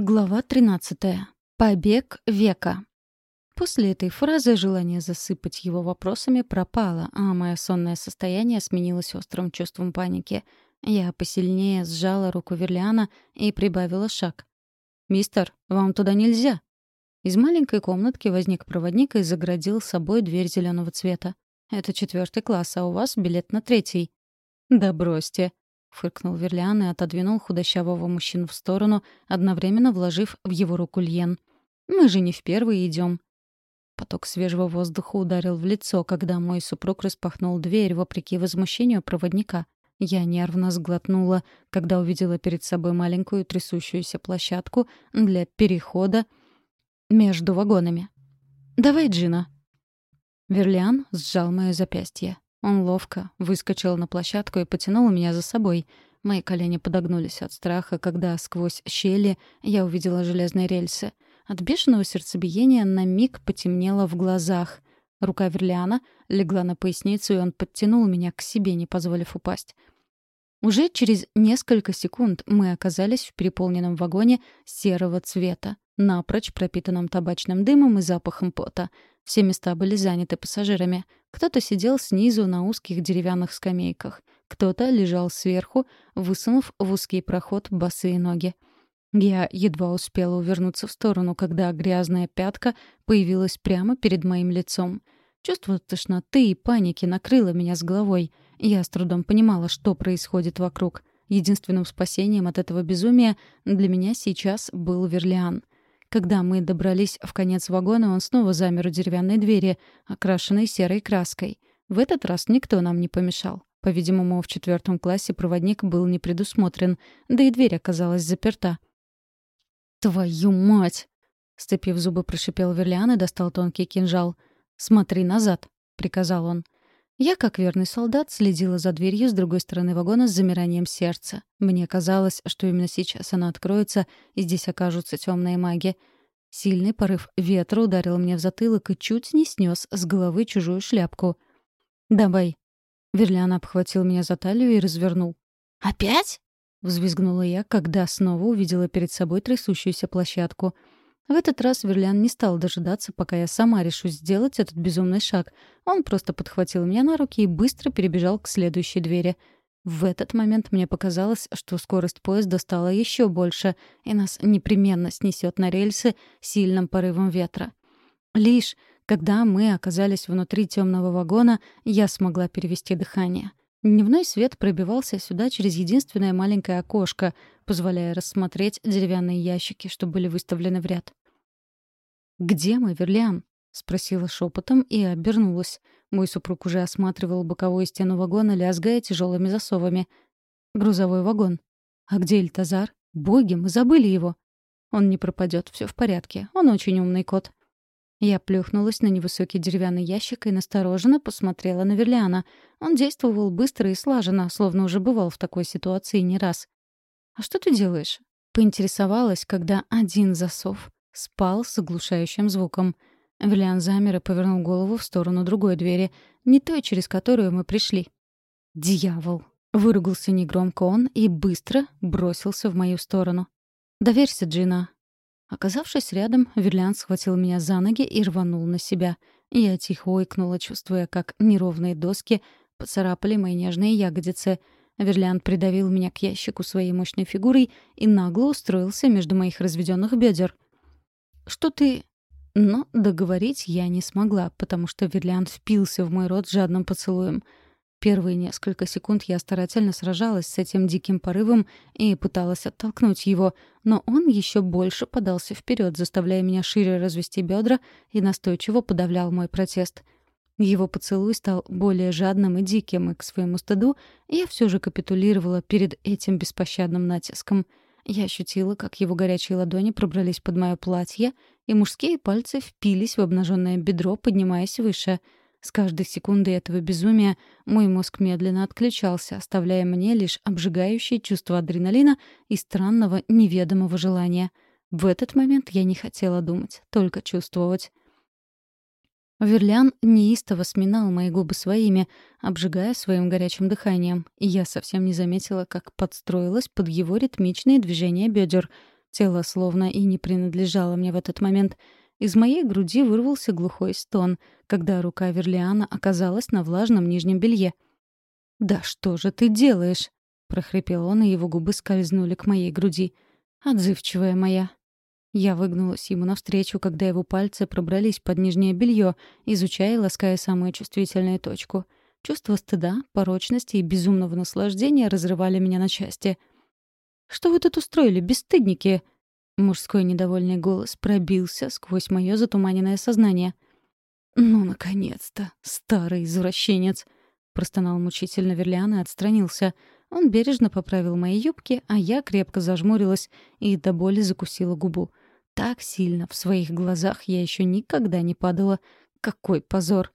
Глава 13. Побег века. После этой фразы желание засыпать его вопросами пропало, а мое сонное состояние сменилось острым чувством паники. Я посильнее сжала руку Верлиана и прибавила шаг. «Мистер, вам туда нельзя!» Из маленькой комнатки возник проводник и заградил собой дверь зеленого цвета. «Это четвертый класс, а у вас билет на третий». «Да бросьте!» — фыркнул Верлиан и отодвинул худощавого мужчину в сторону, одновременно вложив в его руку льен. «Мы же не в первый идем. Поток свежего воздуха ударил в лицо, когда мой супруг распахнул дверь, вопреки возмущению проводника. Я нервно сглотнула, когда увидела перед собой маленькую трясущуюся площадку для перехода между вагонами. «Давай, Джина». Верлиан сжал моё запястье. Он ловко выскочил на площадку и потянул меня за собой. Мои колени подогнулись от страха, когда сквозь щели я увидела железные рельсы. От бешеного сердцебиения на миг потемнело в глазах. Рука Верлиана легла на поясницу, и он подтянул меня к себе, не позволив упасть. Уже через несколько секунд мы оказались в переполненном вагоне серого цвета, напрочь пропитанном табачным дымом и запахом пота. Все места были заняты пассажирами. Кто-то сидел снизу на узких деревянных скамейках. Кто-то лежал сверху, высунув в узкий проход босые ноги. Я едва успела увернуться в сторону, когда грязная пятка появилась прямо перед моим лицом. Чувство тошноты и паники накрыло меня с головой. Я с трудом понимала, что происходит вокруг. Единственным спасением от этого безумия для меня сейчас был Верлиан. Когда мы добрались в конец вагона, он снова замер у деревянной двери, окрашенной серой краской. В этот раз никто нам не помешал. По-видимому, в четвертом классе проводник был не предусмотрен, да и дверь оказалась заперта. «Твою мать!» — сцепив зубы, прошипел Верлиан и достал тонкий кинжал. «Смотри назад!» — приказал он. Я, как верный солдат, следила за дверью с другой стороны вагона с замиранием сердца. Мне казалось, что именно сейчас она откроется, и здесь окажутся темные маги. Сильный порыв ветра ударил мне в затылок и чуть не снес с головы чужую шляпку. «Давай». Верлиан обхватил меня за талию и развернул. «Опять?» — взвизгнула я, когда снова увидела перед собой трясущуюся площадку — в этот раз Верлян не стал дожидаться, пока я сама решусь сделать этот безумный шаг. Он просто подхватил меня на руки и быстро перебежал к следующей двери. В этот момент мне показалось, что скорость поезда стала еще больше, и нас непременно снесет на рельсы сильным порывом ветра. Лишь когда мы оказались внутри темного вагона, я смогла перевести дыхание. Дневной свет пробивался сюда через единственное маленькое окошко, позволяя рассмотреть деревянные ящики, что были выставлены в ряд. «Где мы, Верлиан?» — спросила шепотом и обернулась. Мой супруг уже осматривал боковую стену вагона, лязгая тяжелыми засовами. «Грузовой вагон. А где Эльтазар? Боги, мы забыли его!» «Он не пропадет, все в порядке. Он очень умный кот». Я плюхнулась на невысокий деревянный ящик и настороженно посмотрела на Верлиана. Он действовал быстро и слаженно, словно уже бывал в такой ситуации не раз. «А что ты делаешь?» Поинтересовалась, когда один засов спал с оглушающим звуком. Виллиан замер и повернул голову в сторону другой двери, не той, через которую мы пришли. «Дьявол!» — выругался негромко он и быстро бросился в мою сторону. «Доверься, Джина!» Оказавшись рядом, Верлиан схватил меня за ноги и рванул на себя. Я тихо ойкнула, чувствуя, как неровные доски поцарапали мои нежные ягодицы. Верлиан придавил меня к ящику своей мощной фигурой и нагло устроился между моих разведенных бедер — что ты...» Но договорить я не смогла, потому что Верлиант впился в мой рот жадным поцелуем. Первые несколько секунд я старательно сражалась с этим диким порывом и пыталась оттолкнуть его, но он еще больше подался вперед, заставляя меня шире развести бедра и настойчиво подавлял мой протест. Его поцелуй стал более жадным и диким, и к своему стыду я все же капитулировала перед этим беспощадным натиском — я ощутила, как его горячие ладони пробрались под мое платье, и мужские пальцы впились в обнаженное бедро, поднимаясь выше. С каждой секундой этого безумия мой мозг медленно отключался, оставляя мне лишь обжигающее чувство адреналина и странного неведомого желания. В этот момент я не хотела думать, только чувствовать. Верлян неистово сминал мои губы своими, обжигая своим горячим дыханием, и я совсем не заметила, как подстроилась под его ритмичные движения бедер. Тело словно и не принадлежало мне в этот момент. Из моей груди вырвался глухой стон, когда рука Верлиана оказалась на влажном нижнем белье. «Да что же ты делаешь?» — прохрипел он, и его губы скользнули к моей груди. «Отзывчивая моя». Я выгнулась ему навстречу, когда его пальцы пробрались под нижнее белье, изучая и лаская самую чувствительную точку. Чувство стыда, порочности и безумного наслаждения разрывали меня на части — что вы тут устроили, бесстыдники?» Мужской недовольный голос пробился сквозь мое затуманенное сознание. «Ну, наконец-то, старый извращенец!» Простонал мучительно Верлиан и отстранился. Он бережно поправил мои юбки, а я крепко зажмурилась и до боли закусила губу. Так сильно в своих глазах я еще никогда не падала. Какой позор!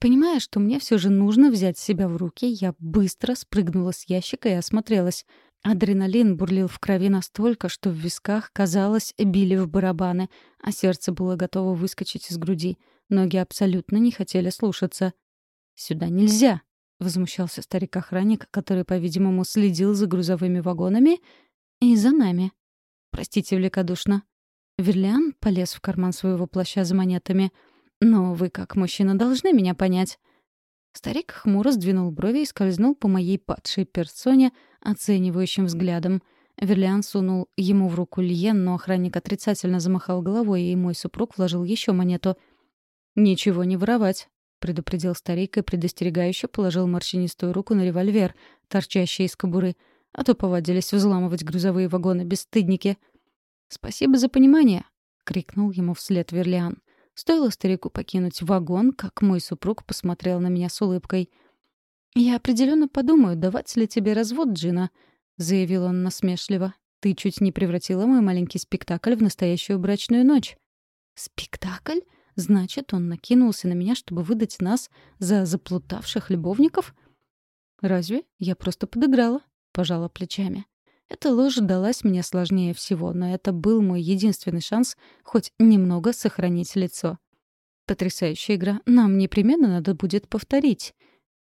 Понимая, что мне все же нужно взять себя в руки, я быстро спрыгнула с ящика и осмотрелась. Адреналин бурлил в крови настолько, что в висках, казалось, били в барабаны, а сердце было готово выскочить из груди. Ноги абсолютно не хотели слушаться. «Сюда нельзя!» — возмущался старик-охранник, который, по-видимому, следил за грузовыми вагонами и за нами. «Простите великодушно». Верлиан полез в карман своего плаща за монетами. «Но вы, как мужчина, должны меня понять». Старик хмуро сдвинул брови и скользнул по моей падшей персоне оценивающим взглядом. Верлиан сунул ему в руку Льен, но охранник отрицательно замахал головой, и мой супруг вложил еще монету. «Ничего не воровать», — предупредил старик и предостерегающе положил морщинистую руку на револьвер, торчащий из кобуры, а то повадились взламывать грузовые вагоны бесстыдники. «Спасибо за понимание», — крикнул ему вслед Верлиан. Стоило старику покинуть вагон, как мой супруг посмотрел на меня с улыбкой. «Я определенно подумаю, давать ли тебе развод, Джина», — заявил он насмешливо. «Ты чуть не превратила мой маленький спектакль в настоящую брачную ночь». «Спектакль? Значит, он накинулся на меня, чтобы выдать нас за заплутавших любовников?» «Разве? Я просто подыграла», — пожала плечами. Эта ложь далась мне сложнее всего, но это был мой единственный шанс хоть немного сохранить лицо. Потрясающая игра. Нам непременно надо будет повторить.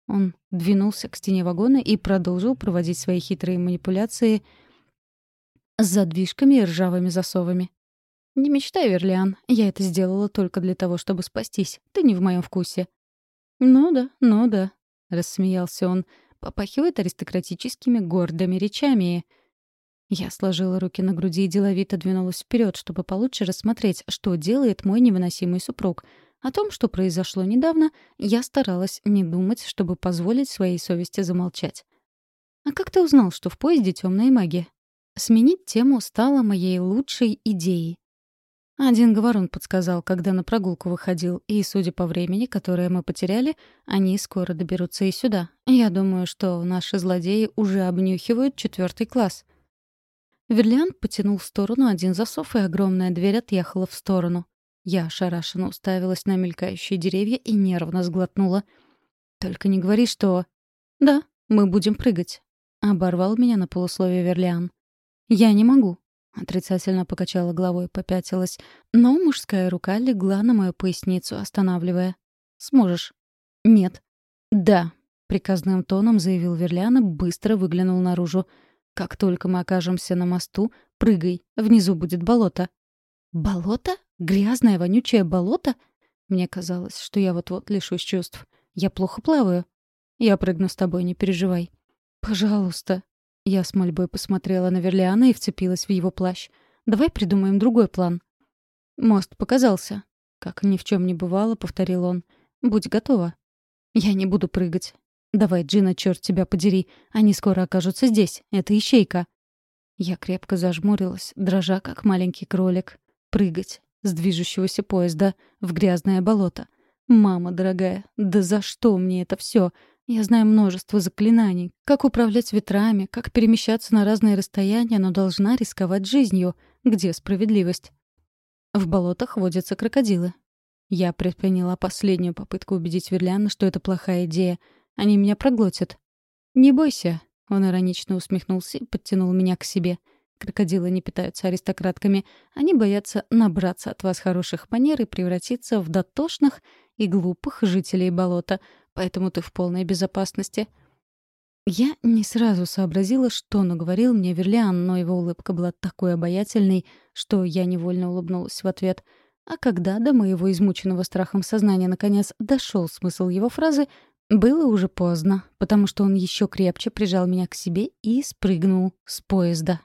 Он двинулся к стене вагона и продолжил проводить свои хитрые манипуляции с задвижками и ржавыми засовами. «Не мечтай, Верлиан. Я это сделала только для того, чтобы спастись. Ты не в моем вкусе». «Ну да, ну да», — рассмеялся он. «Попахивает аристократическими гордыми речами». Я сложила руки на груди и деловито двинулась вперед, чтобы получше рассмотреть, что делает мой невыносимый супруг. О том, что произошло недавно, я старалась не думать, чтобы позволить своей совести замолчать. «А как ты узнал, что в поезде темная магия?» Сменить тему стало моей лучшей идеей. Один говорун подсказал, когда на прогулку выходил, и, судя по времени, которое мы потеряли, они скоро доберутся и сюда. Я думаю, что наши злодеи уже обнюхивают четвертый класс. Верлиан потянул в сторону один засов, и огромная дверь отъехала в сторону. Я ошарашенно уставилась на мелькающие деревья и нервно сглотнула. «Только не говори, что...» «Да, мы будем прыгать», — оборвал меня на полусловие Верлиан. «Я не могу», — отрицательно покачала головой, попятилась, но мужская рука легла на мою поясницу, останавливая. «Сможешь?» «Нет». «Да», — приказным тоном заявил Верлиан и быстро выглянул наружу. Как только мы окажемся на мосту, прыгай, внизу будет болото. Болото? Грязное, вонючее болото? Мне казалось, что я вот-вот лишусь чувств. Я плохо плаваю. Я прыгну с тобой, не переживай. Пожалуйста. Я с мольбой посмотрела на Верлиана и вцепилась в его плащ. Давай придумаем другой план. Мост показался. Как ни в чем не бывало, повторил он. Будь готова. Я не буду прыгать. «Давай, Джина, черт тебя подери. Они скоро окажутся здесь. Это ищейка». Я крепко зажмурилась, дрожа, как маленький кролик. Прыгать с движущегося поезда в грязное болото. «Мама дорогая, да за что мне это все? Я знаю множество заклинаний. Как управлять ветрами, как перемещаться на разные расстояния, но должна рисковать жизнью. Где справедливость?» В болотах водятся крокодилы. Я предприняла последнюю попытку убедить Верляна, что это плохая идея — они меня проглотят». «Не бойся», — он иронично усмехнулся и подтянул меня к себе. Крокодилы не питаются аристократками. Они боятся набраться от вас хороших манер и превратиться в дотошных и глупых жителей болота. Поэтому ты в полной безопасности. Я не сразу сообразила, что наговорил мне Верлиан, но его улыбка была такой обаятельной, что я невольно улыбнулась в ответ. А когда до моего измученного страхом сознания наконец дошел смысл его фразы, было уже поздно, потому что он еще крепче прижал меня к себе и спрыгнул с поезда.